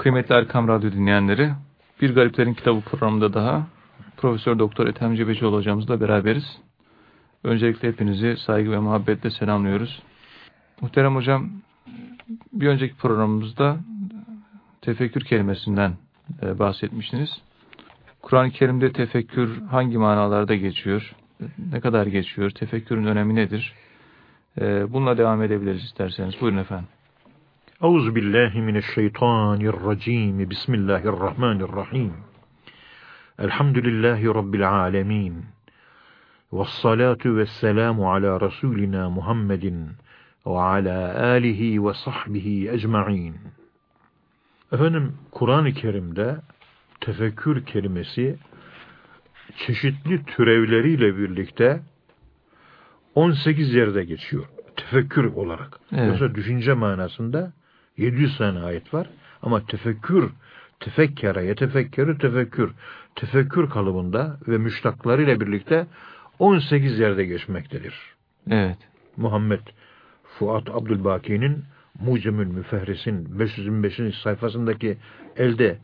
Kıymetli Erkam Radyo dinleyenleri, Bir Gariplerin Kitabı programında daha Profesör Doktor Ethem Cebecioğlu hocamızla beraberiz. Öncelikle hepinizi saygı ve muhabbetle selamlıyoruz. Muhterem hocam, bir önceki programımızda tefekkür kelimesinden e, bahsetmiştiniz. Kur'an-ı Kerim'de tefekkür hangi manalarda geçiyor? Ne kadar geçiyor? Tefekkürün önemi nedir? E, bununla devam edebiliriz isterseniz. Buyurun efendim. Euzu billahi mineşşeytanirracim. Bismillahirrahmanirrahim. Elhamdülillahi rabbil alamin. Ves salatu vesselamu ala rasulina Muhammedin ve ala alihi ve sahbihi ecmaîn. Efendim Kur'an-ı Kerim'de tefekkür kelimesi çeşitli türevleriyle birlikte 18 yerde geçiyor. Tefekkür olarak. Evet. Yoksa düşünce manasında 700 tane ayet var. Ama tefekkür, tefekkere, yetefekkerü tefekkür, tefekkür kalıbında ve müştaklarıyla birlikte 18 yerde geçmektedir. Evet. Muhammed Fuat Abdülbaki'nin Mucemül Müfehris'in 525. sayfasındaki elde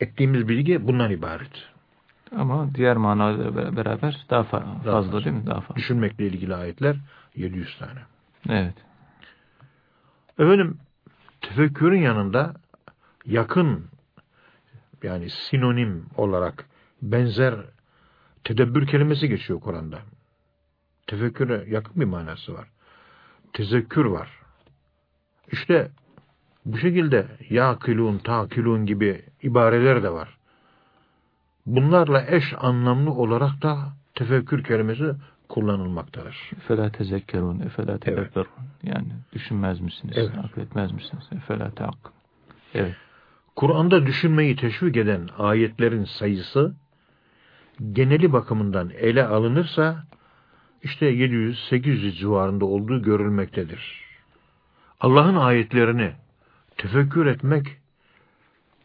ettiğimiz bilgi bundan ibaret. Ama diğer manalarla beraber daha fazla, daha fazla değil mi? Daha fazla. Düşünmekle ilgili ayetler 700 tane. Evet. Efendim tefekkürün yanında yakın yani sinonim olarak benzer tedebbür kelimesi geçiyor Kur'an'da. Tefekküre yakın bir manası var. Tezekkür var. İşte bu şekilde ya kilun, ta kilun gibi ibareler de var. Bunlarla eş anlamlı olarak da tefekkür kelimesi kullanılmaktadır. Efela tezekkerun, efela tedebberun. Evet. Yani düşünmez misiniz, evet. akletmez misiniz? Efela teakkın. Evet. Kur'an'da düşünmeyi teşvik eden ayetlerin sayısı geneli bakımından ele alınırsa işte 700-800 civarında olduğu görülmektedir. Allah'ın ayetlerini tefekkür etmek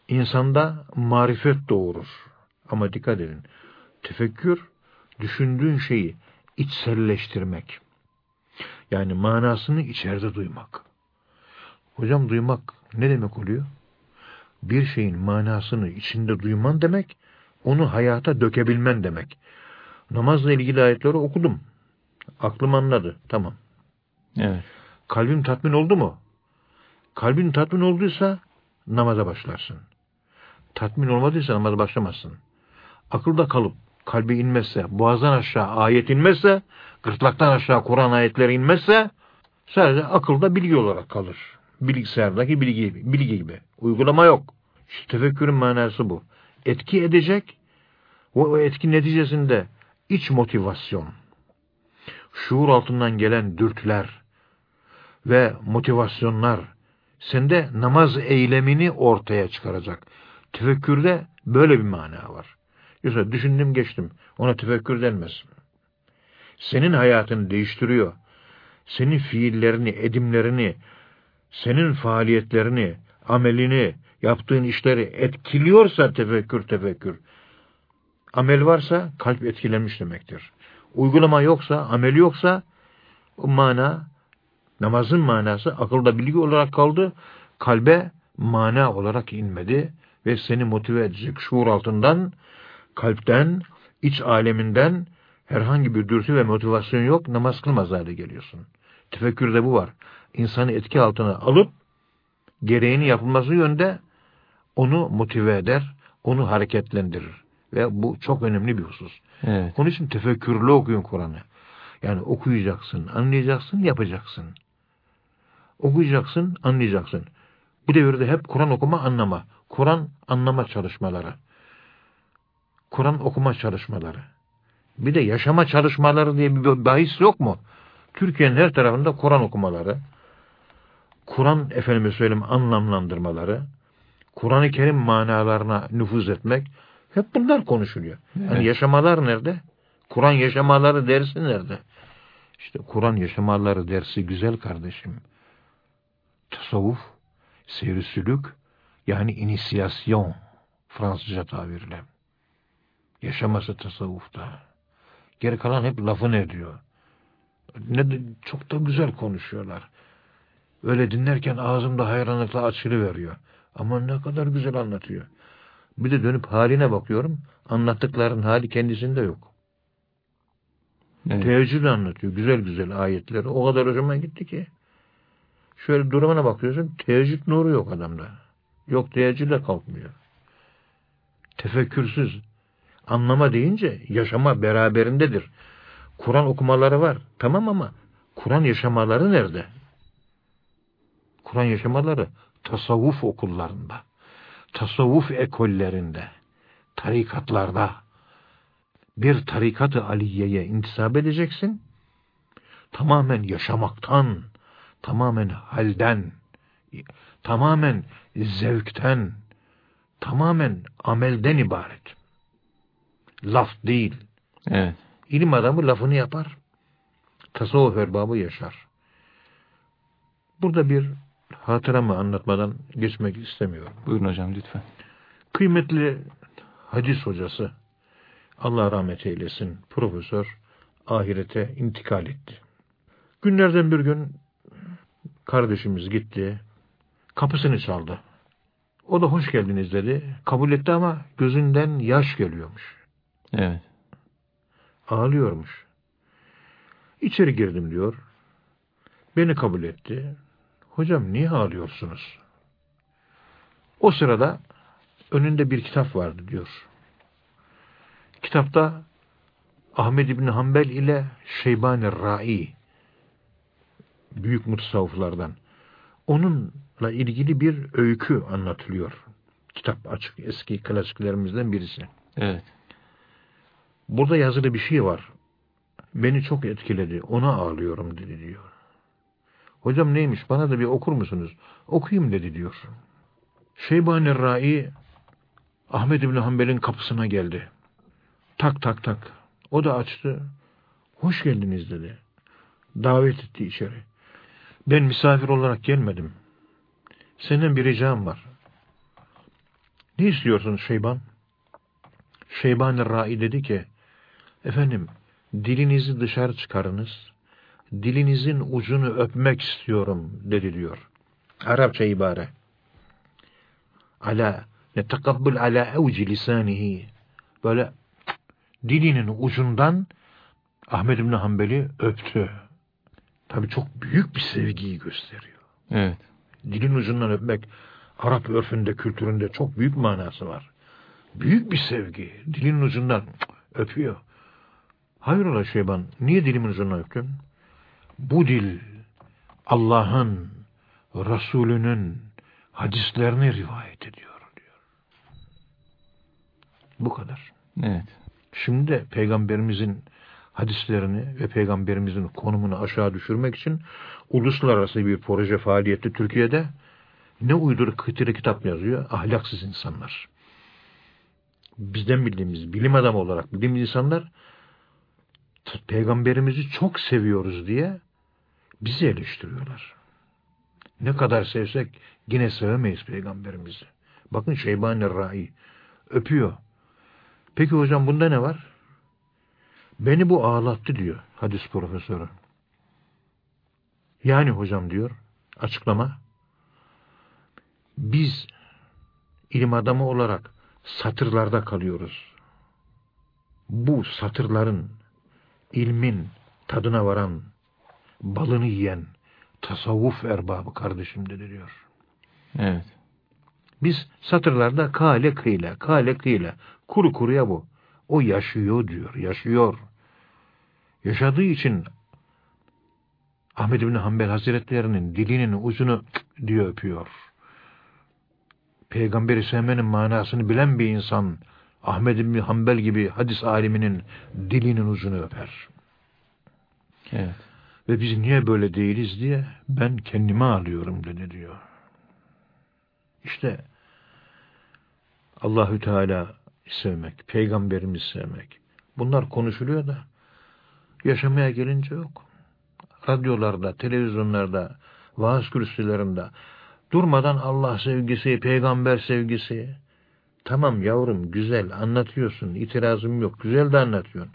insanda marifet doğurur. Ama dikkat edin. Tefekkür düşündüğün şeyi içselleştirmek. Yani manasını içeride duymak. Hocam duymak ne demek oluyor? Bir şeyin manasını içinde duyman demek, onu hayata dökebilmen demek. Namazla ilgili ayetleri okudum. Aklım anladı. Tamam. Evet. Kalbim tatmin oldu mu? Kalbin tatmin olduysa namaza başlarsın. Tatmin olmadıysa namaza başlamazsın. Akılda kalıp kalbi inmezse, boğazdan aşağı ayet inmezse, gırtlaktan aşağı Kur'an ayetleri inmezse sadece akılda bilgi olarak kalır. Bilgisayardaki bilgi, bilgi gibi. Uygulama yok. İşte tefekkürün manası bu. Etki edecek ve o etki neticesinde iç motivasyon, şuur altından gelen dürtüler ve motivasyonlar sende namaz eylemini ortaya çıkaracak. Tefekkürde böyle bir mana var. Yoksa düşündüm geçtim. Ona tefekkür denmez. Senin hayatını değiştiriyor. Senin fiillerini, edimlerini, senin faaliyetlerini, amelini, yaptığın işleri etkiliyorsa tefekkür tefekkür. Amel varsa kalp etkilenmiş demektir. Uygulama yoksa, amel yoksa o mana, namazın manası akılda bilgi olarak kaldı, kalbe mana olarak inmedi ve seni motive edecek şuur altından kalpten, iç aleminden herhangi bir dürtü ve motivasyon yok, namaz kılmaz hale geliyorsun. Tefekkürde bu var. İnsanı etki altına alıp, gereğini yapılması yönde onu motive eder, onu hareketlendirir. Ve bu çok önemli bir husus. Evet. Onun için tefekkürlü okuyun Kur'an'ı. Yani okuyacaksın, anlayacaksın, yapacaksın. Okuyacaksın, anlayacaksın. Bu devirde hep Kur'an okuma, anlama. Kur'an anlama çalışmaları. Kur'an okuma çalışmaları. Bir de yaşama çalışmaları diye bir bahis yok mu? Türkiye'nin her tarafında Kur'an okumaları, Kur'an efendime söyleyeyim anlamlandırmaları, Kur'an-ı Kerim manalarına nüfuz etmek, hep bunlar konuşuluyor. Evet. Yani yaşamalar nerede? Kur'an yaşamaları dersi nerede? İşte Kur'an yaşamaları dersi güzel kardeşim. Tasavvuf, seyri yani inisiyasyon Fransızca tabirle. Yaşaması tasavvufta. Geri kalan hep lafın ediyor. Ne de, çok da güzel konuşuyorlar. Öyle dinlerken ağzımda hayranlıkla açılı veriyor. Ama ne kadar güzel anlatıyor. Bir de dönüp haline bakıyorum. Anlattıkların hali kendisinde yok. Evet. Teheccüd anlatıyor. Güzel güzel ayetleri. O kadar hoşuma gitti ki. Şöyle durumuna bakıyorsun. Teheccüd nuru yok adamda. Yok teheccüde kalkmıyor. Tefekkürsüz. Anlama deyince yaşama beraberindedir. Kur'an okumaları var. Tamam ama Kur'an yaşamaları nerede? Kur'an yaşamaları tasavvuf okullarında, tasavvuf ekollerinde, tarikatlarda bir tarikat-ı aliyeye intisap edeceksin. Tamamen yaşamaktan, tamamen halden, tamamen zevkten, tamamen amelden ibaret. Laf değil. Evet. İlim adamı lafını yapar. Tasavvuf erbabı yaşar. Burada bir hatıramı anlatmadan geçmek istemiyorum. Buyurun hocam lütfen. Kıymetli hadis hocası Allah rahmet eylesin profesör ahirete intikal etti. Günlerden bir gün kardeşimiz gitti. Kapısını çaldı. O da hoş geldiniz dedi. Kabul etti ama gözünden yaş geliyormuş. Evet. Ağlıyormuş. İçeri girdim diyor. Beni kabul etti. Hocam niye ağlıyorsunuz? O sırada önünde bir kitap vardı diyor. Kitapta Ahmed İbni Hanbel ile Şeybani Rai büyük mutasavvıflardan onunla ilgili bir öykü anlatılıyor. Kitap açık eski klasiklerimizden birisi. Evet. Burada yazılı bir şey var. Beni çok etkiledi. Ona ağlıyorum dedi diyor. Hocam neymiş bana da bir okur musunuz? Okuyayım dedi diyor. Şeybani Rai Ahmed İbni Hanbel'in kapısına geldi. Tak tak tak. O da açtı. Hoş geldiniz dedi. Davet etti içeri. Ben misafir olarak gelmedim. Senin bir ricam var. Ne istiyorsun Şeyban? Şeyban Rai dedi ki, efendim dilinizi dışarı çıkarınız, dilinizin ucunu öpmek istiyorum dedi diyor. Arapça ibare. Ala netekabbül ala evci lisanihi. Böyle dilinin ucundan Ahmed İbni Hanbel'i öptü. Tabi çok büyük bir sevgiyi gösteriyor. Evet. Dilin ucundan öpmek Arap örfünde, kültüründe çok büyük manası var. Büyük bir sevgi. Dilin ucundan öpüyor. Hayrola Şeyban, niye dilimin ucundan öptün? Bu dil Allah'ın, Resulünün hadislerini rivayet ediyor diyor. Bu kadar. Evet. Şimdi de peygamberimizin hadislerini ve peygamberimizin konumunu aşağı düşürmek için uluslararası bir proje faaliyeti Türkiye'de ne uyduruk kıtırı kitap yazıyor? Ahlaksız insanlar. Bizden bildiğimiz bilim adamı olarak bildiğimiz insanlar peygamberimizi çok seviyoruz diye bizi eleştiriyorlar. Ne kadar sevsek yine sevemeyiz peygamberimizi. Bakın Şeybani Rai öpüyor. Peki hocam bunda ne var? Beni bu ağlattı diyor hadis profesörü. Yani hocam diyor açıklama biz ilim adamı olarak satırlarda kalıyoruz. Bu satırların ilmin tadına varan, balını yiyen tasavvuf erbabı kardeşim dedi diyor. Evet. Biz satırlarda kale kıyle, kale kıyle, kuru kuruya bu. O yaşıyor diyor, yaşıyor. Yaşadığı için Ahmed bin Hanbel Hazretlerinin dilinin ucunu diyor öpüyor. Peygamberi sevmenin manasını bilen bir insan Ahmed bin Hanbel gibi hadis aliminin dilinin ucunu öper. Evet. Ve biz niye böyle değiliz diye ben kendime alıyorum dedi diyor. İşte Allahü Teala sevmek, peygamberimizi sevmek. Bunlar konuşuluyor da yaşamaya gelince yok. Radyolarda, televizyonlarda, vaaz kürsülerinde durmadan Allah sevgisi, peygamber sevgisi. Tamam yavrum güzel anlatıyorsun, itirazım yok. Güzel de anlatıyorsun.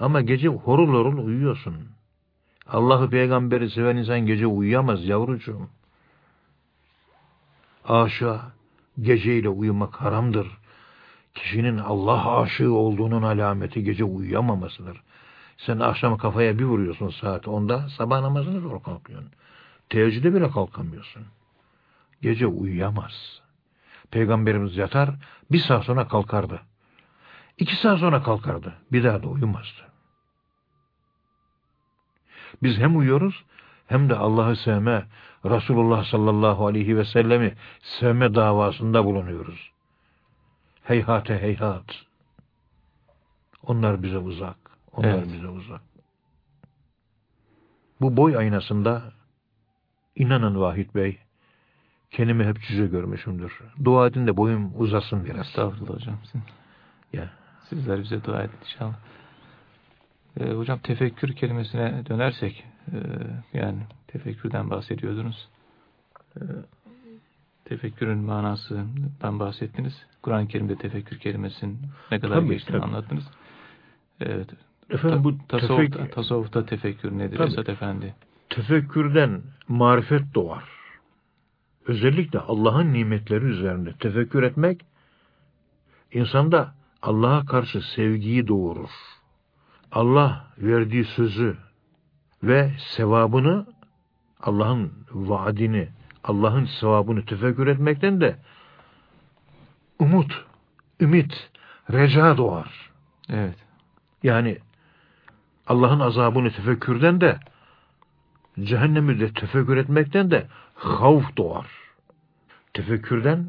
Ama gece horul horul uyuyorsun. Allah'ı peygamberi seven insan gece uyuyamaz yavrucuğum. Aşağı Geceyle uyumak haramdır. Kişinin Allah aşığı olduğunun alameti gece uyuyamamasıdır. Sen akşam kafaya bir vuruyorsun saat 10'da, sabah namazını zor kalkıyorsun. Teheccüde bile kalkamıyorsun. Gece uyuyamaz. Peygamberimiz yatar, bir saat sonra kalkardı. İki saat sonra kalkardı. Bir daha da uyumazdı. Biz hem uyuyoruz hem de Allah'ı sevme, Resulullah sallallahu aleyhi ve sellemi sevme davasında bulunuyoruz. Heyhate heyhat. Onlar bize uzak. Onlar evet. bize uzak. Bu boy aynasında inanın Vahit Bey kendimi hep cüce görmüşümdür. Dua edin de boyum uzasın biraz. Estağfurullah hocam. Ya. Sizler bize dua edin inşallah. Ee, hocam tefekkür kelimesine dönersek e, yani tefekkürden bahsediyordunuz. E, tefekkürün manasından bahsettiniz. Kur'an-ı Kerim'de tefekkür kelimesinin ne kadar tabii, geçtiğini tabii. anlattınız. Evet. Efendim bu tasavvufta, tefek... tasavvufta tefekkür nedir tabii. Esat Efendi? Tefekkürden marifet doğar. Özellikle Allah'ın nimetleri üzerinde tefekkür etmek insanda Allah'a karşı sevgiyi doğurur. Allah verdiği sözü ve sevabını Allah'ın vaadini, Allah'ın sevabını tefekkür etmekten de umut, ümit, reca doğar. Evet. Yani Allah'ın azabını tefekkürden de cehennemi de tefekkür etmekten de havf doğar. Tefekkürden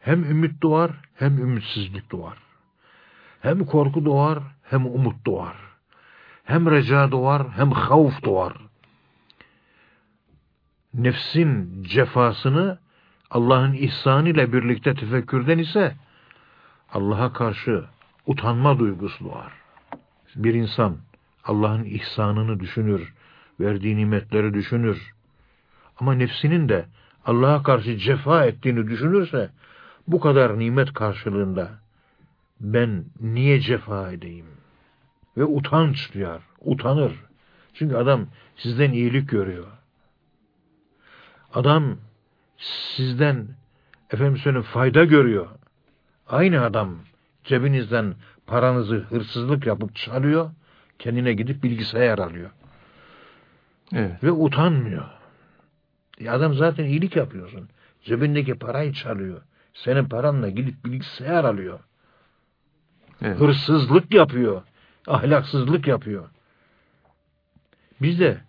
hem ümit doğar hem ümitsizlik doğar. Hem korku doğar hem umut doğar. Hem reca doğar hem havf doğar. Nefsin cefasını Allah'ın ihsanı ile birlikte tefekkürden ise Allah'a karşı utanma duygusu doğar. Bir insan Allah'ın ihsanını düşünür, verdiği nimetleri düşünür. Ama nefsinin de Allah'a karşı cefa ettiğini düşünürse bu kadar nimet karşılığında ben niye cefa edeyim? Ve utanç duyar, utanır. Çünkü adam sizden iyilik görüyor. Adam sizden efendim söyleyeyim fayda görüyor. Aynı adam cebinizden paranızı hırsızlık yapıp çalıyor, kendine gidip bilgisayar alıyor. Evet. Ve utanmıyor. E adam zaten iyilik yapıyorsun. Cebindeki parayı çalıyor. Senin paranla gidip bilgisayar alıyor. Evet. Hırsızlık yapıyor. Ahlaksızlık yapıyor. Biz de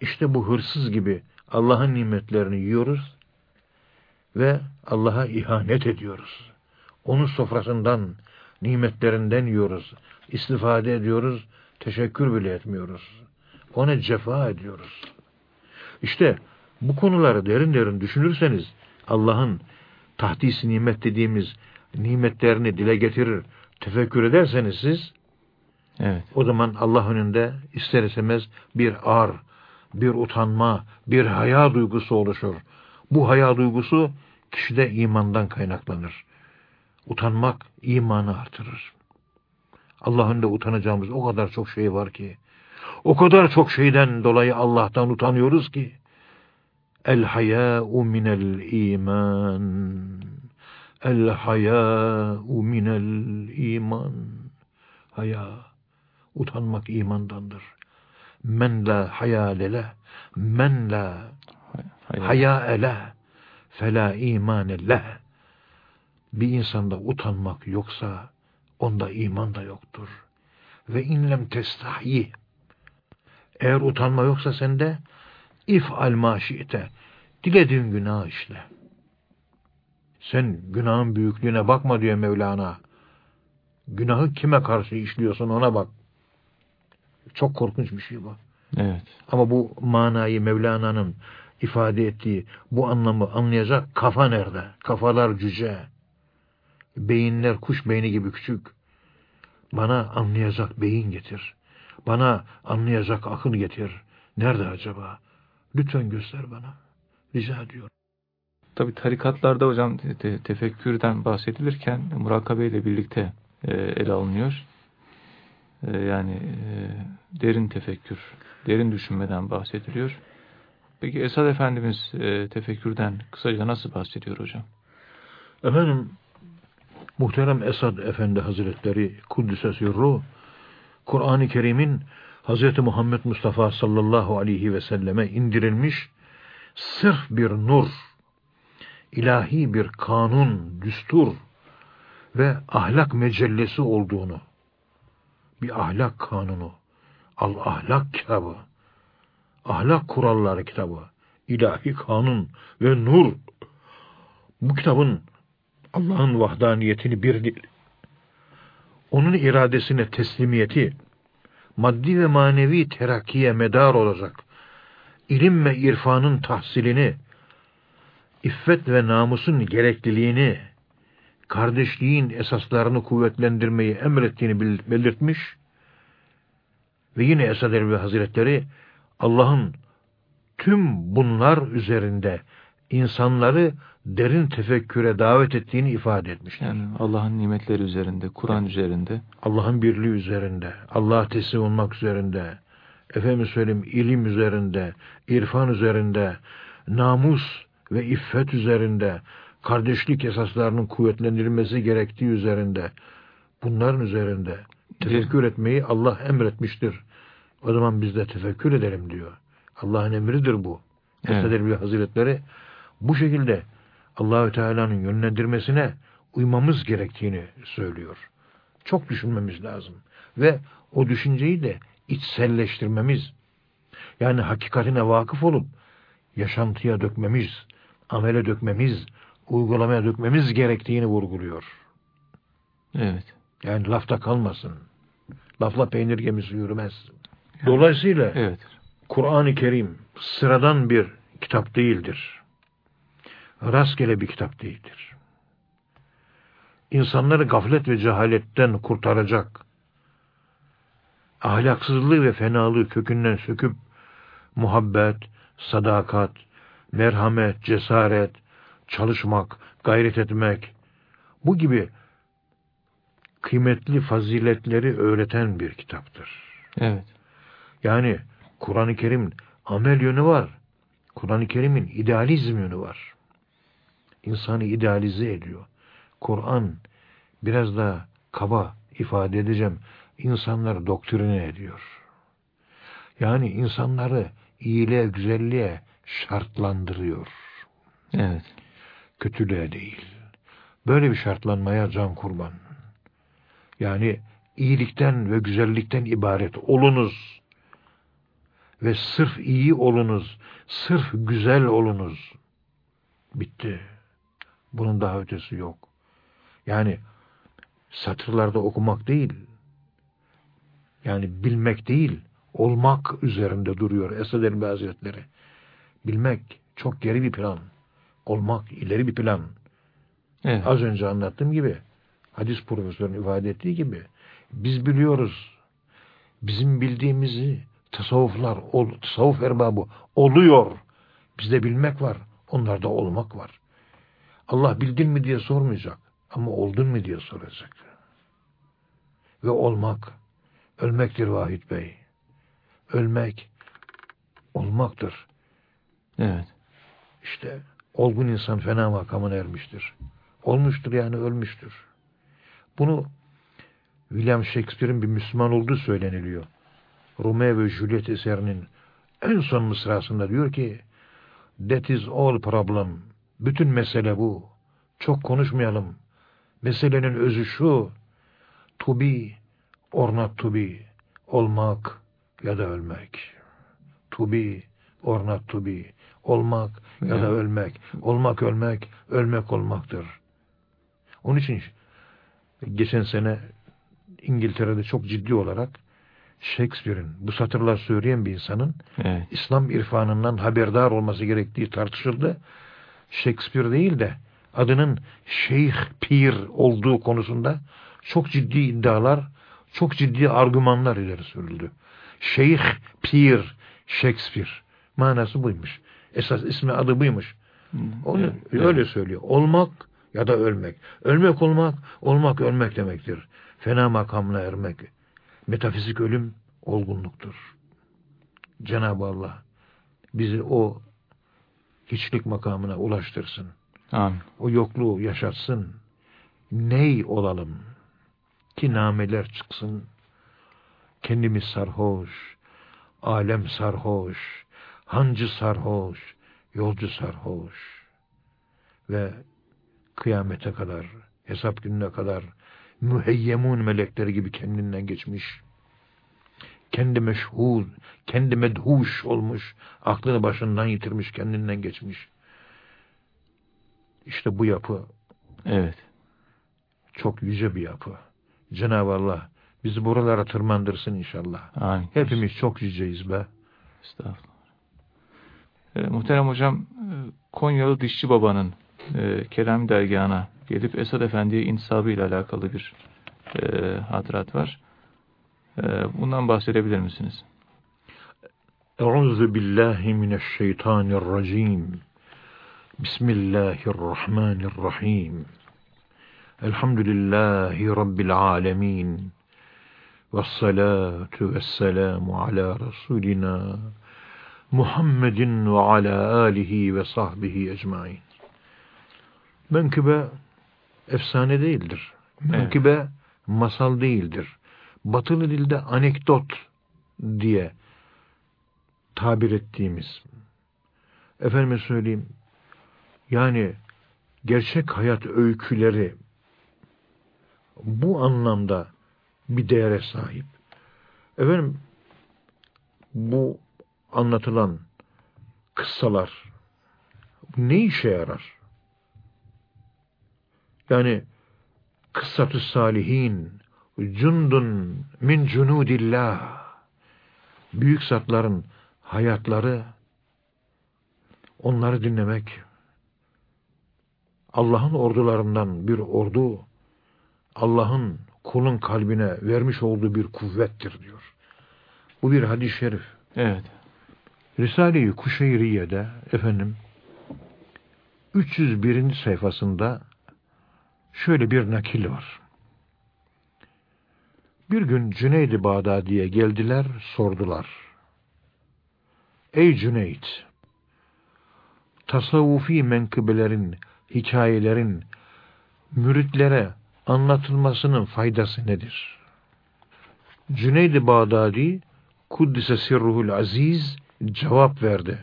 işte bu hırsız gibi Allah'ın nimetlerini yiyoruz ve Allah'a ihanet ediyoruz. Onun sofrasından, nimetlerinden yiyoruz. istifade ediyoruz, teşekkür bile etmiyoruz. Ona cefa ediyoruz. İşte bu konuları derin derin düşünürseniz Allah'ın tahdis nimet dediğimiz nimetlerini dile getirir, tefekkür ederseniz siz evet. o zaman Allah önünde ister istemez bir ar, bir utanma, bir haya duygusu oluşur. Bu haya duygusu kişide imandan kaynaklanır. Utanmak imanı artırır. Allah'ın da utanacağımız o kadar çok şey var ki. O kadar çok şeyden dolayı Allah'tan utanıyoruz ki. Minel iman. El hayâ'u minel iman. Haya. Utanmak imandandır. Men la hayâlele. Men la hayâele. Fela imanelle. Bir insanda utanmak yoksa onda iman da yoktur. Ve inlem testahi. Eğer utanma yoksa sende if al maşite. Dilediğin günah işle. Sen günahın büyüklüğüne bakma diyor Mevlana. Günahı kime karşı işliyorsun ona bak. Çok korkunç bir şey bu. Evet. Ama bu manayı Mevlana'nın ifade ettiği bu anlamı anlayacak kafa nerede? Kafalar cüce. Beyinler kuş beyni gibi küçük. Bana anlayacak beyin getir. Bana anlayacak akıl getir. Nerede acaba? Lütfen göster bana. Rica ediyorum. Tabi tarikatlarda hocam te tefekkürden bahsedilirken murakabe ile birlikte e, ele alınıyor. E, yani e, derin tefekkür, derin düşünmeden bahsediliyor. Peki Esad Efendimiz e, tefekkürden kısaca nasıl bahsediyor hocam? Efendim muhterem Esad Efendi Hazretleri Kuddüs'e sürru Kur'an-ı Kerim'in Hz. Muhammed Mustafa sallallahu aleyhi ve selleme indirilmiş sırf bir nur, ilahi bir kanun, düstur ve ahlak mecellesi olduğunu, bir ahlak kanunu, al ahlak kitabı, ahlak kuralları kitabı, ilahi kanun ve nur, bu kitabın Allah'ın vahdaniyetini bir onun iradesine teslimiyeti, maddi ve manevi terakkiye medar olacak, ilim ve irfanın tahsilini, iffet ve namusun gerekliliğini, kardeşliğin esaslarını kuvvetlendirmeyi emrettiğini belirtmiş ve yine Esad Erbil Hazretleri Allah'ın tüm bunlar üzerinde insanları derin tefekküre davet ettiğini ifade etmiştir. Yani Allah'ın nimetleri üzerinde, Kur'an evet. üzerinde. Allah'ın birliği üzerinde, Allah'a teslim olmak üzerinde, efendim söyleyeyim ilim üzerinde, irfan üzerinde, namus ve iffet üzerinde, kardeşlik esaslarının kuvvetlendirilmesi gerektiği üzerinde, bunların üzerinde tefekkür etmeyi Allah emretmiştir. O zaman biz de tefekkür edelim diyor. Allah'ın emridir bu. Evet. bir Hazretleri bu şekilde Allahü Teala'nın yönlendirmesine uymamız gerektiğini söylüyor. Çok düşünmemiz lazım ve o düşünceyi de içselleştirmemiz, yani hakikatine vakıf olup yaşantıya dökmemiz, amele dökmemiz, uygulamaya dökmemiz gerektiğini vurguluyor. Evet. Yani lafta kalmasın. Lafla peynir gemisi yürümez. Dolayısıyla evet. Kur'an-ı Kerim sıradan bir kitap değildir. Rastgele bir kitap değildir. İnsanları gaflet ve cehaletten kurtaracak, ahlaksızlığı ve fenalığı kökünden söküp muhabbet, sadakat, merhamet, cesaret, çalışmak, gayret etmek bu gibi kıymetli faziletleri öğreten bir kitaptır. Evet. Yani Kur'an-ı Kerim amel yönü var. Kur'an-ı Kerim'in idealizm yönü var. İnsanı idealize ediyor. Kur'an biraz daha kaba ifade edeceğim insanları doktrine ediyor. Yani insanları iyiliğe, güzelliğe şartlandırıyor. Evet. Kötülüğe değil. Böyle bir şartlanmaya can kurban. Yani iyilikten ve güzellikten ibaret olunuz. Ve sırf iyi olunuz, sırf güzel olunuz. Bitti. Bunun daha ötesi yok. Yani satırlarda okumak değil, yani bilmek değil, olmak üzerinde duruyor Esad Erbil Hazretleri. Bilmek çok geri bir plan. Olmak ileri bir plan. Evet. Az önce anlattığım gibi, hadis profesörünün ifade ettiği gibi, biz biliyoruz. Bizim bildiğimizi tasavvuflar, ol, tasavvuf erbabı oluyor. Bizde bilmek var, onlarda olmak var. Allah bildin mi diye sormayacak. Ama oldun mu diye soracak. Ve olmak ölmektir Vahit Bey. Ölmek olmaktır. Evet. İşte olgun insan fena makamına ermiştir. Olmuştur yani ölmüştür. Bunu William Shakespeare'in bir Müslüman olduğu söyleniliyor. Romeo ve Juliet eserinin en son mısrasında diyor ki That is all problem. Bütün mesele bu. Çok konuşmayalım. Meselenin özü şu. To be or not to be. Olmak ya da ölmek. To be or not to be. Olmak ya da ölmek. Olmak ölmek, ölmek olmaktır. Onun için geçen sene İngiltere'de çok ciddi olarak Shakespeare'in bu satırlar söyleyen bir insanın evet. İslam irfanından haberdar olması gerektiği tartışıldı. Shakespeare değil de adının Şeyh Pir olduğu konusunda çok ciddi iddialar, çok ciddi argümanlar ileri sürüldü. Şeyh Pir Shakespeare manası buymuş. Esas ismi adı buymuş. Onu evet, öyle evet. söylüyor. Olmak ya da ölmek. Ölmek olmak, olmak ölmek demektir. Fena makamına ermek. Metafizik ölüm olgunluktur. Cenab-ı Allah bizi o hiçlik makamına ulaştırsın. Amin. O yokluğu yaşatsın. Ney olalım? Ki nameler çıksın. Kendimiz sarhoş, alem sarhoş, hancı sarhoş, yolcu sarhoş. Ve kıyamete kadar, hesap gününe kadar müheyyemun melekleri gibi kendinden geçmiş. Kendi meşhur, kendi medhuş olmuş, aklını başından yitirmiş, kendinden geçmiş. İşte bu yapı Evet. çok yüce bir yapı. Cenab-ı Allah bizi buralara tırmandırsın inşallah. Amin. Hepimiz çok yüceyiz be. Estağfurullah. E, muhterem hocam, e, Konyalı Dişçi Baba'nın e, Kerem dergahına gelip Esad Efendi'ye insabı ile alakalı bir e, hatırat var. E, bundan bahsedebilir misiniz? Euzu billahi mineşşeytanirracim. Bismillahirrahmanirrahim. Elhamdülillahi Rabbil alemin. Vessalatu vesselamu ala Resulina Muhammedin ve ala alihi ve sahbihi ecmain. Menkıbe efsane değildir. Menkıbe masal değildir. Batılı dilde anekdot diye tabir ettiğimiz. Efendime söyleyeyim, yani gerçek hayat öyküleri bu anlamda bir değere sahip. Efendim, bu anlatılan kıssalar ne işe yarar? Yani kıssatü salihin cundun min cunudillah büyük zatların hayatları onları dinlemek Allah'ın ordularından bir ordu Allah'ın kulun kalbine vermiş olduğu bir kuvvettir diyor. Bu bir hadis-i şerif. Evet. Risale-i Kuşeyriye'de efendim 301. sayfasında şöyle bir nakil var. Bir gün Cüneyd-i Bağdadi'ye geldiler, sordular. Ey Cüneyd! Tasavvufi menkıbelerin, hikayelerin müritlere anlatılmasının faydası nedir? Cüneyd-i Bağdadi Kuddise Sirruhul Aziz cevap verdi.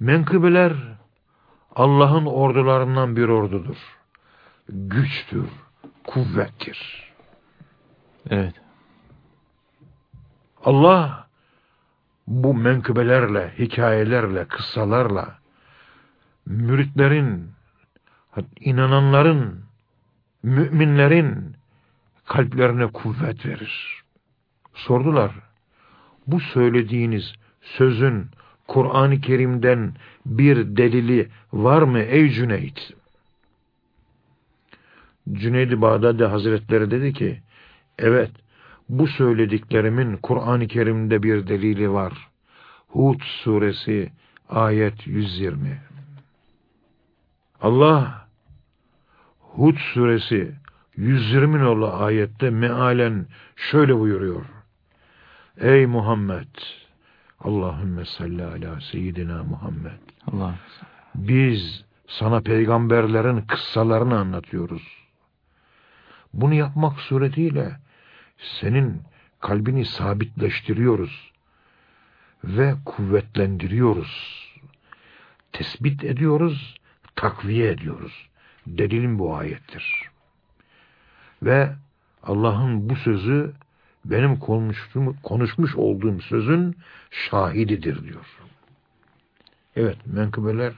Menkıbeler Allah'ın ordularından bir ordudur. Güçtür, kuvvettir. Evet. Allah bu menkıbelerle, hikayelerle, kıssalarla müritlerin, inananların, müminlerin kalplerine kuvvet verir. Sordular, bu söylediğiniz sözün Kur'an-ı Kerim'den bir delili var mı ey Cüneyt? Cüneyd-i Bağdadi Hazretleri dedi ki, evet bu söylediklerimin Kur'an-ı Kerim'de bir delili var. Hud suresi ayet 120. Allah Hud suresi 120 nolu ayette mealen şöyle buyuruyor. Ey Muhammed Allahümme salli ala seyyidina Muhammed. Allah. Biz sana peygamberlerin kıssalarını anlatıyoruz. Bunu yapmak suretiyle senin kalbini sabitleştiriyoruz ve kuvvetlendiriyoruz. Tespit ediyoruz, takviye ediyoruz. Delilim bu ayettir. Ve Allah'ın bu sözü benim konuşmuş olduğum sözün şahididir diyor. Evet, menkıbeler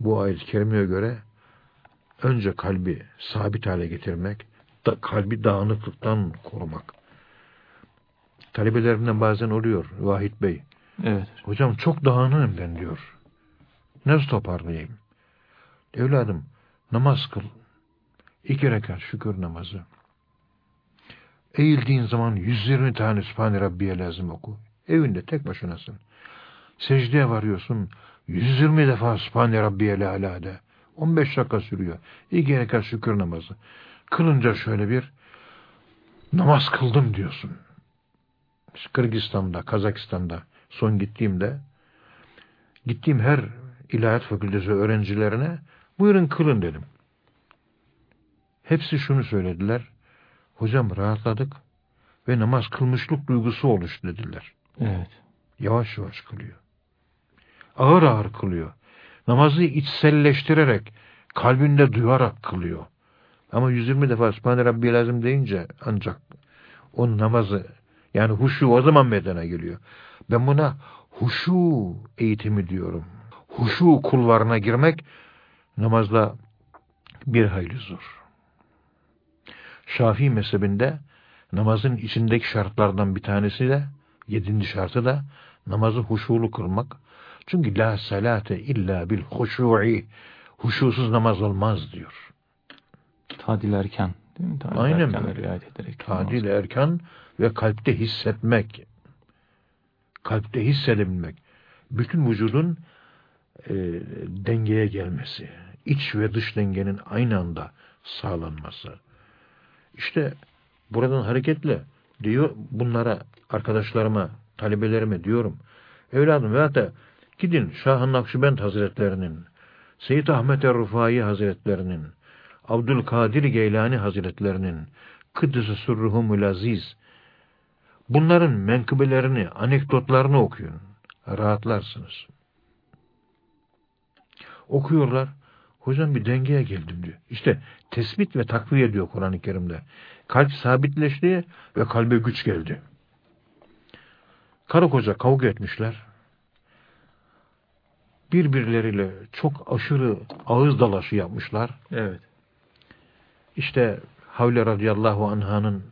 bu ayet-i kerimeye göre önce kalbi sabit hale getirmek, da, kalbi dağınıklıktan korumak. Talebelerimden bazen oluyor Vahit Bey. Evet. Hocam çok dağınığım ben diyor. Nasıl toparlayayım? Evladım namaz kıl. İki rekat şükür namazı. Eğildiğin zaman 120 tane Sübhane Rabbiye lazım oku. Evinde tek başınasın. Secdeye varıyorsun. 120 defa Sübhane Rabbiye de. 15 dakika sürüyor. İki rekat şükür namazı. Kılınca şöyle bir namaz kıldım diyorsun. Kırgızistan'da, Kazakistan'da son gittiğimde gittiğim her İlahiyat Fakültesi öğrencilerine buyurun kılın dedim. Hepsi şunu söylediler. Hocam rahatladık ve namaz kılmışlık duygusu oluştu dediler. Evet. Yavaş yavaş kılıyor. Ağır ağır kılıyor. Namazı içselleştirerek, kalbinde duyarak kılıyor. Ama 120 defa Sübhane Rabbiyel Azim deyince ancak o namazı yani huşu o zaman meydana geliyor. Ben buna huşu eğitimi diyorum. Huşu kulvarına girmek namazda bir hayli zor. Şafii mezhebinde namazın içindeki şartlardan bir tanesi de yedinci şartı da namazı huşulu kılmak. Çünkü la salate illa bil huşu'i huşusuz namaz olmaz diyor. Tadil erken. Değil mi? Tadil Aynen erken riayet ederek. Tadil erkan ve kalpte hissetmek. Kalpte hissedebilmek. Bütün vücudun e, dengeye gelmesi. iç ve dış dengenin aynı anda sağlanması. İşte buradan hareketle diyor bunlara arkadaşlarıma, talebelerime diyorum. Evladım veyahut da gidin Şah-ı Nakşibend Hazretlerinin, Seyyid Ahmet Er-Rufai Hazretlerinin, Abdülkadir Geylani Hazretlerinin, Kıddüs-ü Sürruhumul Aziz, bunların menkıbelerini, anekdotlarını okuyun. Rahatlarsınız. Okuyorlar. Hocam bir dengeye geldim diyor. İşte tespit ve takviye diyor Kur'an-ı Kerim'de. Kalp sabitleşti ve kalbe güç geldi. Karı koca kavga etmişler. Birbirleriyle çok aşırı ağız dalaşı yapmışlar. Evet. İşte Havle radıyallahu anhanın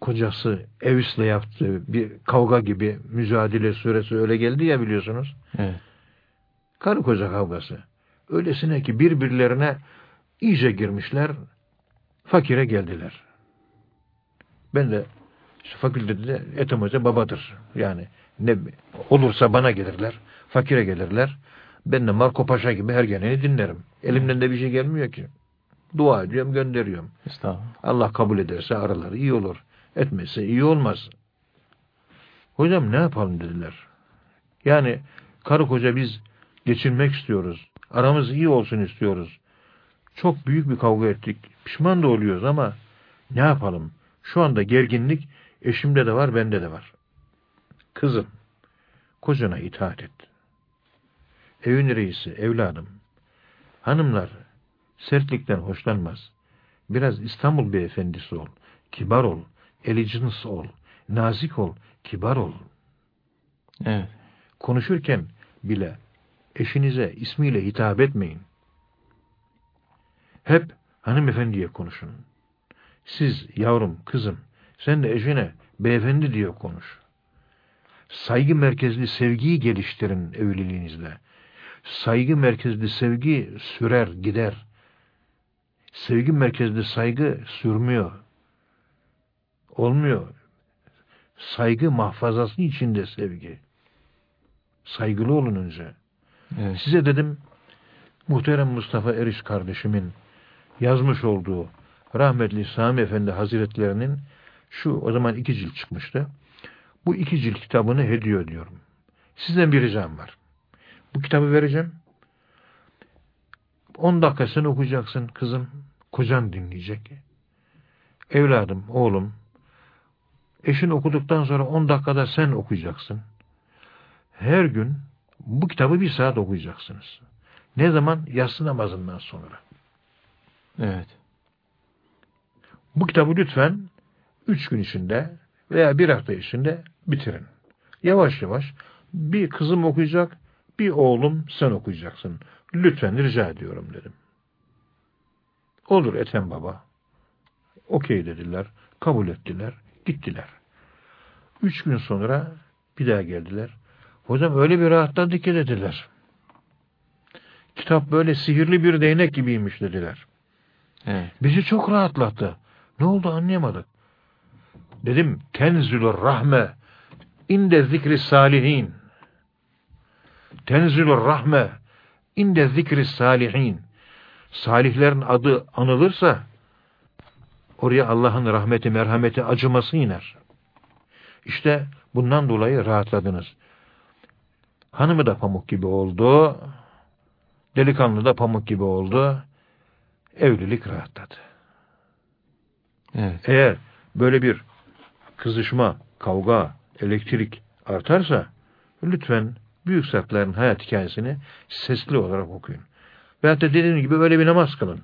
kocası Evis'le yaptığı bir kavga gibi mücadele suresi öyle geldi ya biliyorsunuz. Evet. Karı koca kavgası. Öylesine ki birbirlerine iyice girmişler, fakire geldiler. Ben de işte fakültede Ethem Hoca babadır. Yani ne olursa bana gelirler, fakire gelirler. Ben de Marco Paşa gibi her geleni dinlerim. Elimden de bir şey gelmiyor ki. Dua ediyorum, gönderiyorum. Estağfurullah. Allah kabul ederse araları iyi olur. Etmezse iyi olmaz. Hocam ne yapalım dediler. Yani karı koca biz geçinmek istiyoruz. Aramız iyi olsun istiyoruz. Çok büyük bir kavga ettik. Pişman da oluyoruz ama ne yapalım? Şu anda gerginlik eşimde de var, bende de var. Kızım, kocana itaat et. Evin reisi, evladım. Hanımlar sertlikten hoşlanmaz. Biraz İstanbul beyefendisi ol. Kibar ol. Elicins ol. Nazik ol. Kibar ol. Evet. Konuşurken bile eşinize ismiyle hitap etmeyin. Hep hanımefendiye konuşun. Siz yavrum, kızım, sen de eşine beyefendi diye konuş. Saygı merkezli sevgiyi geliştirin evliliğinizde. Saygı merkezli sevgi sürer, gider. Sevgi merkezli saygı sürmüyor. Olmuyor. Saygı mahfazası içinde sevgi. Saygılı olun önce. Evet. Size dedim muhterem Mustafa Eriş kardeşimin yazmış olduğu rahmetli Sami Efendi Hazretlerinin şu o zaman iki cilt çıkmıştı. Bu iki cilt kitabını hediye ediyorum. Sizden bir ricam var. Bu kitabı vereceğim. 10 dakikasını okuyacaksın kızım. Kocan dinleyecek. Evladım, oğlum. Eşin okuduktan sonra 10 dakikada sen okuyacaksın. Her gün bu kitabı bir saat okuyacaksınız. Ne zaman? Yatsı namazından sonra. Evet. Bu kitabı lütfen üç gün içinde veya bir hafta içinde bitirin. Yavaş yavaş bir kızım okuyacak, bir oğlum sen okuyacaksın. Lütfen rica ediyorum dedim. Olur Ethem Baba. Okey dediler, kabul ettiler, gittiler. Üç gün sonra bir daha geldiler. Hocam öyle bir rahatladı ki dediler. Kitap böyle sihirli bir değnek gibiymiş dediler. Evet. Bizi çok rahatlattı. Ne oldu anlayamadık. Dedim tenzülür rahme inde zikri salihin. Tenzülür rahme inde zikri salihin. Salihlerin adı anılırsa oraya Allah'ın rahmeti, merhameti, acıması iner. İşte bundan dolayı rahatladınız. Hanımı da pamuk gibi oldu. Delikanlı da pamuk gibi oldu. Evlilik rahatladı. Evet. Eğer böyle bir kızışma, kavga, elektrik artarsa lütfen büyük zatların hayat hikayesini sesli olarak okuyun. Veyahut da dediğim gibi böyle bir namaz kılın.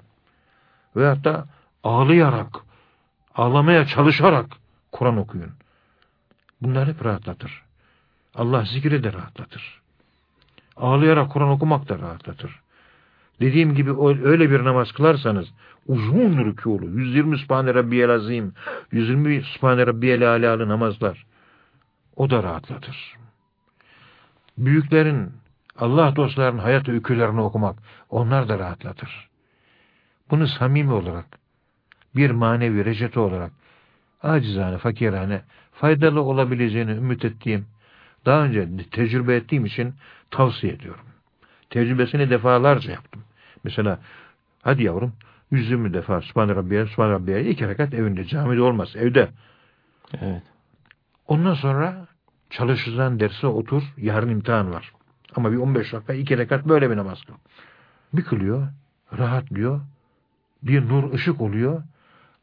Veyahut da ağlayarak, ağlamaya çalışarak Kur'an okuyun. Bunlar hep rahatlatır. Allah zikri de rahatlatır. Ağlayarak Kur'an okumak da rahatlatır. Dediğim gibi öyle bir namaz kılarsanız uzun rükûlu, 120 Sübhane Rabbiyel Azim, 120 Sübhane Rabbiyel Alâlı namazlar o da rahatlatır. Büyüklerin, Allah dostlarının hayat öykülerini okumak onlar da rahatlatır. Bunu samimi olarak, bir manevi reçete olarak, acizane, fakirane, faydalı olabileceğini ümit ettiğim, daha önce tecrübe ettiğim için tavsiye ediyorum. Tecrübesini defalarca yaptım. Mesela, hadi yavrum, yüzümü defa Sübhane Rabbiye, Sübhane Rabbiye, iki rekat evinde, camide olmaz, evde. Evet. Ondan sonra çalışacağın derse otur, yarın imtihan var. Ama bir 15 dakika, iki rekat böyle bir namaz kıl. Bir kılıyor, rahatlıyor, bir nur ışık oluyor,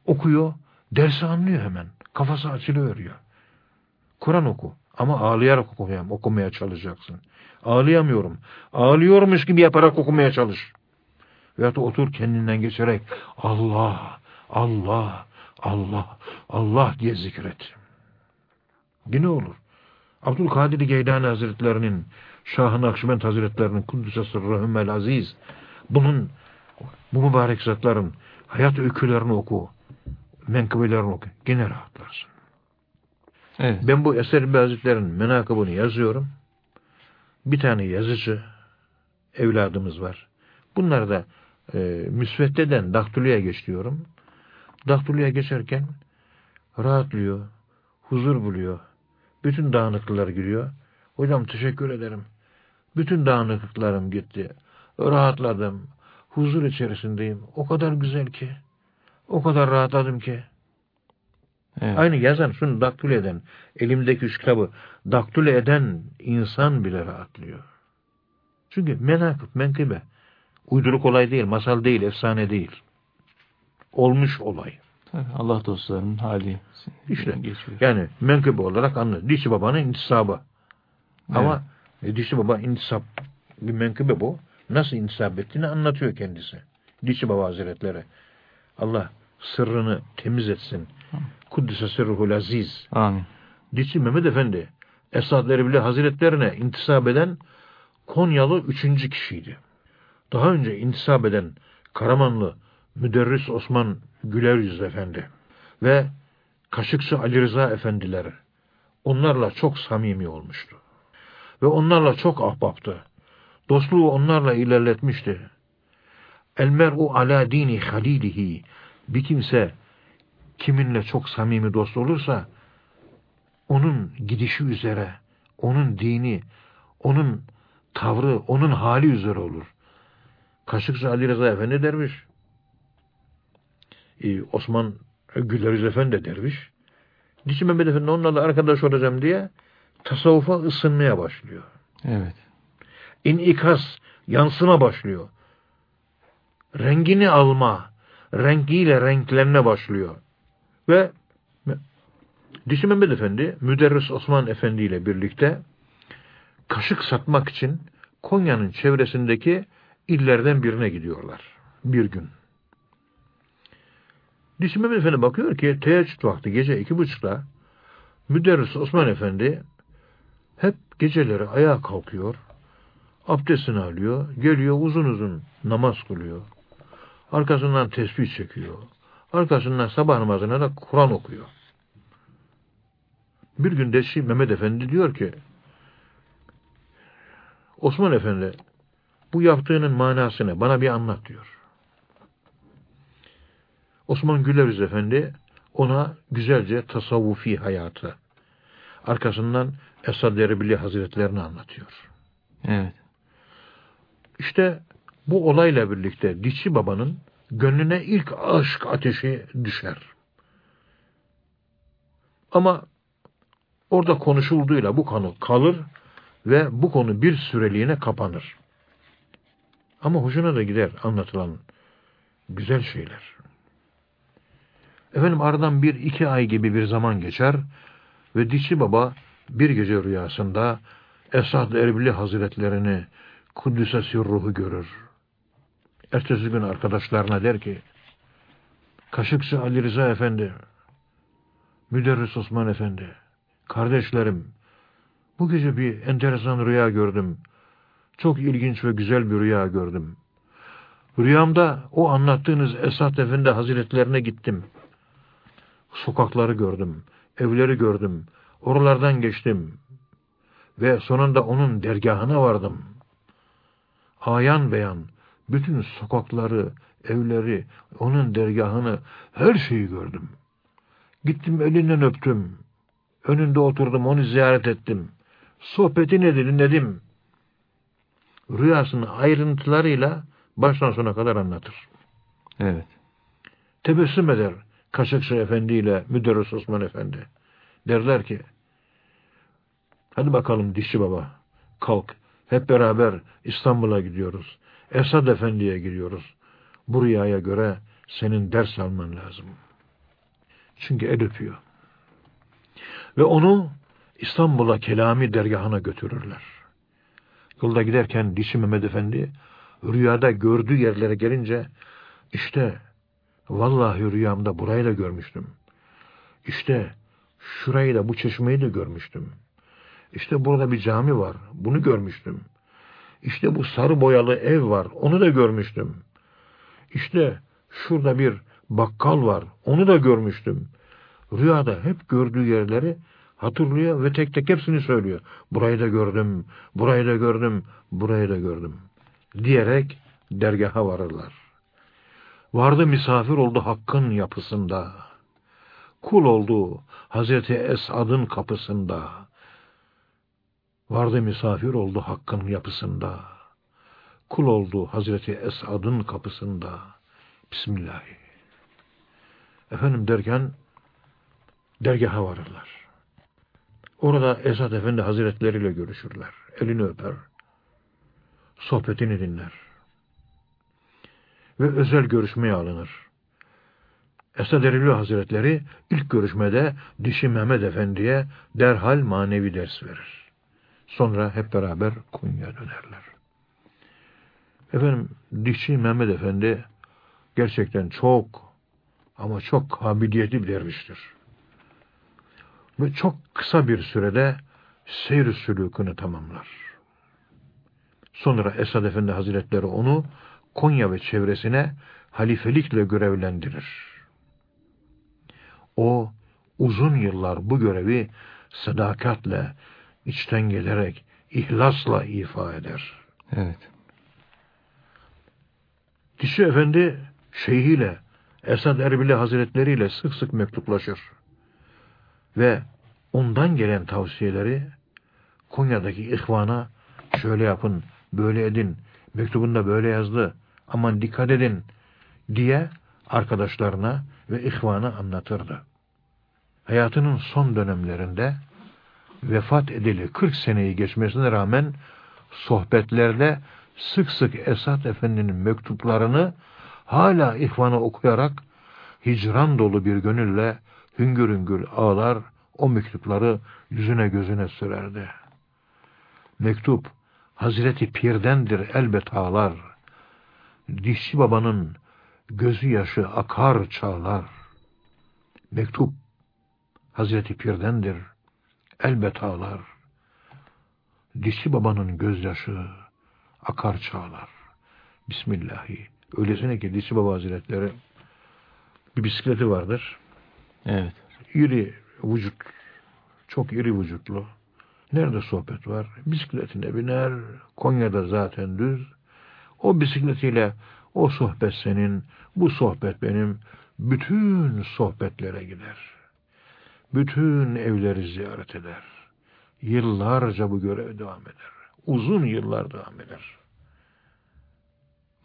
okuyor, dersi anlıyor hemen. Kafası açılıyor. Kur'an oku. Ama ağlayarak okumaya, okumaya çalışacaksın. Ağlayamıyorum. Ağlıyormuş gibi yaparak okumaya çalış. Veyahut da otur kendinden geçerek Allah, Allah, Allah, Allah diye zikret. Yine olur. Abdülkadir Geylani Hazretlerinin, Şah-ı Nakşibend Hazretlerinin Kuddüs'e sırrahümmel aziz, bunun, bu mübarek zatların hayat öykülerini oku, menkıbelerini oku. Gene rahatlarsın. Evet. Ben bu Eser Hazretlerin menakıbını yazıyorum. Bir tane yazıcı evladımız var. Bunları da e, müsveddeden daktiloya geçiyorum. Daktiloya geçerken rahatlıyor, huzur buluyor. Bütün dağınıklıklar giriyor. Hocam teşekkür ederim. Bütün dağınıklıklarım gitti. Rahatladım. Huzur içerisindeyim. O kadar güzel ki. O kadar rahatladım ki. Evet. Aynı yazan, şunu daktilo eden, elimdeki üç kitabı daktilo eden insan bile rahatlıyor. Çünkü menakıp, menkıbe. Uyduruk olay değil, masal değil, efsane değil. Olmuş olay. Tabii Allah dostlarının hali işte geçiyor. Yani menkıbe olarak anlıyor. Dişi babanın intisabı. Evet. Ama e, dişi baba intisap bir menkıbe bu. Nasıl intisap ettiğini anlatıyor kendisi. Dişi baba hazretleri. Allah sırrını temiz etsin. Kuddise sırruhul aziz. Amin. Dişi Mehmet Efendi Esad Erbil Hazretlerine intisap eden Konyalı üçüncü kişiydi. Daha önce intisap eden Karamanlı Müderris Osman Güler Yüz Efendi ve Kaşıkçı Ali Rıza Efendiler onlarla çok samimi olmuştu. Ve onlarla çok ahbaptı. Dostluğu onlarla ilerletmişti. El mer'u ala dini halilihi bir kimse kiminle çok samimi dost olursa onun gidişi üzere, onun dini, onun tavrı, onun hali üzere olur. Kaşıkçı Ali Rıza Efendi derviş. Ee, Osman Güleriz Efendi de derviş. Dişi Mehmet Efendi onlarla arkadaş olacağım diye tasavvufa ısınmaya başlıyor. Evet. İnikas, yansıma başlıyor. Rengini alma, rengiyle renklenme başlıyor. Ve Dişi Mehmet Efendi, Müderris Osman Efendi ile birlikte kaşık satmak için Konya'nın çevresindeki illerden birine gidiyorlar. Bir gün. Mehmet Efendi bakıyor ki teheccüd vakti gece iki buçukta Müderris Osman Efendi hep geceleri ayağa kalkıyor, abdestini alıyor, geliyor uzun uzun namaz kılıyor. Arkasından tesbih çekiyor. Arkasından sabah namazına da Kur'an okuyor. Bir gün Deşi Mehmet Efendi diyor ki Osman Efendi bu yaptığının manasını bana bir anlat diyor. Osman Güleriz Efendi ona güzelce tasavvufi hayatı arkasından Esad Erbili Hazretlerini anlatıyor. Evet. İşte bu olayla birlikte Dişi Baba'nın gönlüne ilk aşk ateşi düşer. Ama orada konuşulduğuyla bu konu kalır ve bu konu bir süreliğine kapanır. Ama hoşuna da gider anlatılan güzel şeyler. Efendim aradan bir iki ay gibi bir zaman geçer ve Dişi Baba bir gece rüyasında Esad Erbili Hazretlerini Kuddüs'e ruhu görür. Ertesi gün arkadaşlarına der ki Kaşıkçı Ali Rıza Efendi Müderris Osman Efendi kardeşlerim bu gece bir enteresan rüya gördüm. Çok ilginç ve güzel bir rüya gördüm. Rüyamda o anlattığınız Esat Efendi Hazretlerine gittim. Sokakları gördüm, evleri gördüm, oralardan geçtim ve sonunda onun dergahına vardım. Ayan beyan bütün sokakları, evleri, onun dergahını, her şeyi gördüm. Gittim elinden öptüm. Önünde oturdum, onu ziyaret ettim. Sohbetini dinledim. Rüyasının ayrıntılarıyla baştan sona kadar anlatır. Evet. Tebessüm eder Kaşıkçı Efendi ile Müderris Osman Efendi. Derler ki, hadi bakalım dişçi baba, kalk, hep beraber İstanbul'a gidiyoruz. Esad Efendi'ye gidiyoruz. Bu rüyaya göre senin ders alman lazım. Çünkü el öpüyor. Ve onu İstanbul'a Kelami dergahına götürürler. Yolda giderken Dişi Mehmet Efendi rüyada gördüğü yerlere gelince işte vallahi rüyamda burayı da görmüştüm. İşte şurayı da bu çeşmeyi de görmüştüm. İşte burada bir cami var. Bunu görmüştüm. İşte bu sarı boyalı ev var. Onu da görmüştüm. İşte şurada bir bakkal var. Onu da görmüştüm. Rüyada hep gördüğü yerleri hatırlıyor ve tek tek hepsini söylüyor. Burayı da gördüm, burayı da gördüm, burayı da gördüm. Diyerek dergaha varırlar. Vardı misafir oldu Hakk'ın yapısında. Kul oldu Hazreti Esad'ın kapısında. Vardı misafir oldu Hakk'ın yapısında. Kul oldu Hazreti Esad'ın kapısında. Bismillahirrahmanirrahim. Efendim derken dergaha varırlar. Orada Esad Efendi Hazretleri ile görüşürler. Elini öper. Sohbetini dinler. Ve özel görüşmeye alınır. Esad Erbil Hazretleri ilk görüşmede Dişi Mehmet Efendi'ye derhal manevi ders verir. Sonra hep beraber Konya'ya dönerler. Efendim Dişi Mehmet Efendi gerçekten çok ama çok kabiliyetli bir derviştir. Ve çok kısa bir sürede seyr sülükünü tamamlar. Sonra Esad Efendi Hazretleri onu Konya ve çevresine halifelikle görevlendirir. O uzun yıllar bu görevi sadakatle, içten gelerek, ihlasla ifa eder. Evet. Dişi Efendi şeyhiyle, Esad Erbili Hazretleri ile sık sık mektuplaşır. Ve ondan gelen tavsiyeleri Konya'daki ihvana şöyle yapın, böyle edin, mektubunda böyle yazdı, aman dikkat edin diye arkadaşlarına ve ihvana anlatırdı. Hayatının son dönemlerinde vefat edili 40 seneyi geçmesine rağmen sohbetlerde sık sık Esat Efendi'nin mektuplarını hala ihvana okuyarak hicran dolu bir gönülle hüngür hüngür ağlar, o mektupları yüzüne gözüne sürerdi. Mektup, Hazreti Pir'dendir elbet ağlar. Dişçi babanın gözü yaşı akar çağlar. Mektup, Hazreti Pir'dendir elbet ağlar. Dişçi babanın gözyaşı akar çağlar. Bismillahi. Öylesine ki Dişçi Baba Hazretleri bir bisikleti vardır. Evet. İri vücut, çok iri vücutlu. Nerede sohbet var? Bisikletine biner, Konya'da zaten düz. O bisikletiyle o sohbet senin, bu sohbet benim, bütün sohbetlere gider. Bütün evleri ziyaret eder. Yıllarca bu görev devam eder. Uzun yıllar devam eder.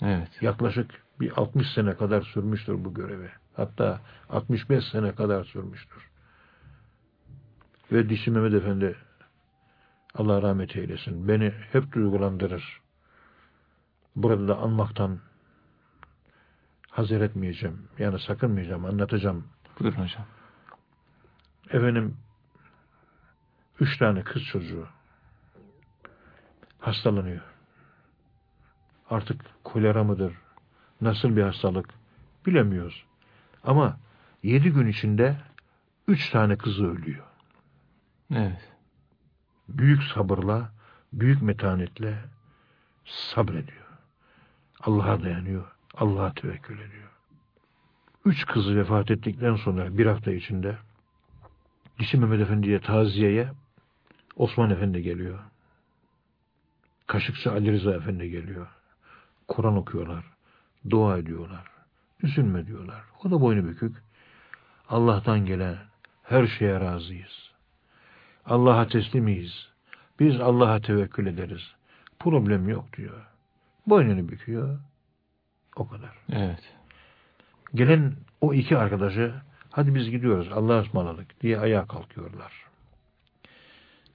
Evet. Yaklaşık bir 60 sene kadar sürmüştür bu görevi. Hatta 65 sene kadar sürmüştür. Ve Dişi Mehmet Efendi Allah rahmet eylesin. Beni hep duygulandırır. burada da anmaktan hazır etmeyeceğim. Yani sakınmayacağım, anlatacağım. Buyurun hocam. Efendim, üç tane kız çocuğu hastalanıyor. Artık kolera mıdır? Nasıl bir hastalık? Bilemiyoruz. Ama yedi gün içinde üç tane kızı ölüyor. Evet. Büyük sabırla, büyük metanetle sabrediyor. Allah'a dayanıyor. Allah'a tevekkül ediyor. Üç kızı vefat ettikten sonra bir hafta içinde Dişi Mehmet Efendi'ye taziyeye Osman Efendi geliyor. Kaşıkçı Ali Rıza Efendi geliyor. Kur'an okuyorlar. Dua ediyorlar. Üzülme diyorlar. O da boynu bükük. Allah'tan gelen her şeye razıyız. Allah'a teslimiyiz. Biz Allah'a tevekkül ederiz. Problem yok diyor. Boynunu büküyor. O kadar. Evet. Gelen o iki arkadaşı hadi biz gidiyoruz Allah'a ısmarladık diye ayağa kalkıyorlar.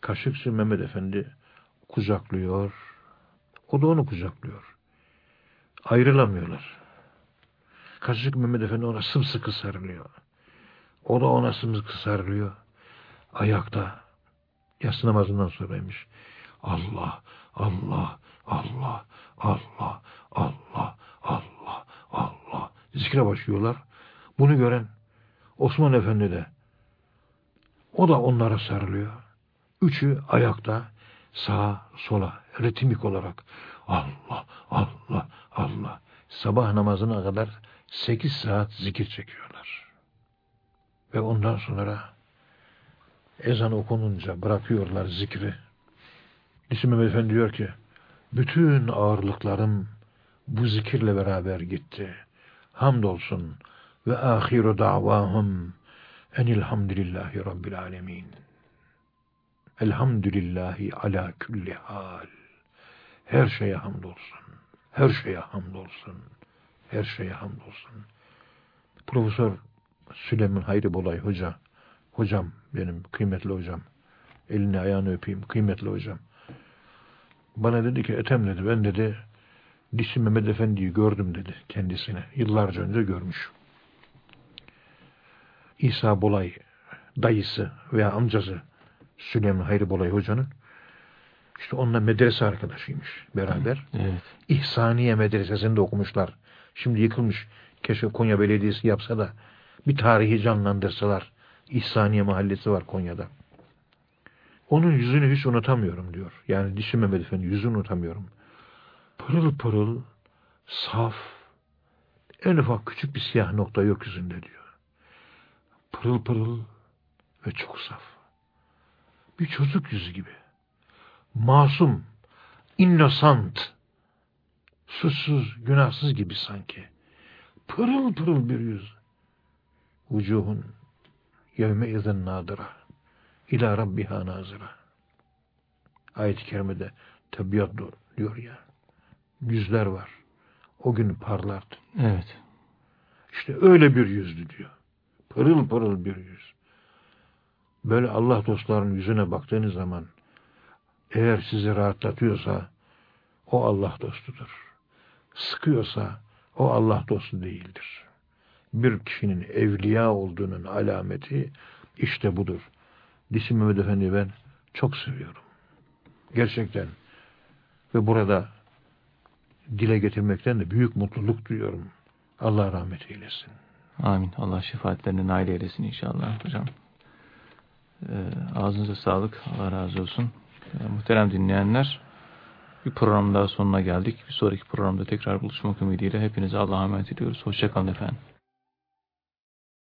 Kaşıkçı Mehmet Efendi kucaklıyor. O da onu kucaklıyor. Ayrılamıyorlar. Kaşık Mehmet Efendi ona sımsıkı sarılıyor. O da ona sımsıkı sarılıyor. Ayakta. Yatsı namazından sonraymış. Allah, Allah, Allah, Allah, Allah, Allah, Allah. Zikre başlıyorlar. Bunu gören Osman Efendi de o da onlara sarılıyor. Üçü ayakta sağa sola ritmik olarak Allah, Allah, Allah. Sabah namazına kadar sekiz saat zikir çekiyorlar. Ve ondan sonra ezan okununca bırakıyorlar zikri. Nisim Efendi diyor ki, bütün ağırlıklarım bu zikirle beraber gitti. Hamdolsun ve ahiru davahum enilhamdülillahi rabbil alemin. Elhamdülillahi ala külli hal. Her şeye hamdolsun. Her şeye hamdolsun. Her şeye hamdolsun. Profesör Süleyman Hayri Bolay Hoca, hocam benim kıymetli hocam, elini ayağını öpeyim, kıymetli hocam. Bana dedi ki Ethem dedi, ben dedi, Dişi Mehmet Efendi'yi gördüm dedi kendisine. Yıllarca önce görmüş. İsa Bolay dayısı veya amcası Süleyman Hayri Bolay Hoca'nın işte onunla medrese arkadaşıymış beraber. Evet. İhsaniye medresesinde okumuşlar. Şimdi yıkılmış. Keşke Konya Belediyesi yapsa da bir tarihi canlandırsalar. İhsaniye mahallesi var Konya'da. Onun yüzünü hiç unutamıyorum diyor. Yani Dişi Mehmet Efendi yüzünü unutamıyorum. Pırıl pırıl, saf, en ufak küçük bir siyah nokta yok yüzünde diyor. Pırıl pırıl ve çok saf. Bir çocuk yüzü gibi. Masum, innocent, suçsuz, günahsız gibi sanki. Pırıl pırıl bir yüz. Vucuhun yevme izin nadıra. İlâ rabbiha nazıra. Ayet-i kerimede tabiat diyor ya. Yüzler var. O gün parlardı. Evet. İşte öyle bir yüzdü diyor. Pırıl pırıl bir yüz. Böyle Allah dostlarının yüzüne baktığınız zaman eğer sizi rahatlatıyorsa o Allah dostudur. Sıkıyorsa o Allah dostu değildir. Bir kişinin evliya olduğunun alameti işte budur. Dişi Mehmet Efendi ben çok seviyorum. Gerçekten. Ve burada dile getirmekten de büyük mutluluk duyuyorum. Allah rahmet eylesin. Amin. Allah şefaatlerine nail eylesin inşallah hocam. Ee, ağzınıza sağlık. Allah razı olsun. Ee, muhterem dinleyenler bir program daha sonuna geldik. Bir sonraki programda tekrar buluşmak ümidiyle hepinize Allah'a emanet ediyoruz. Hoşçakalın efendim.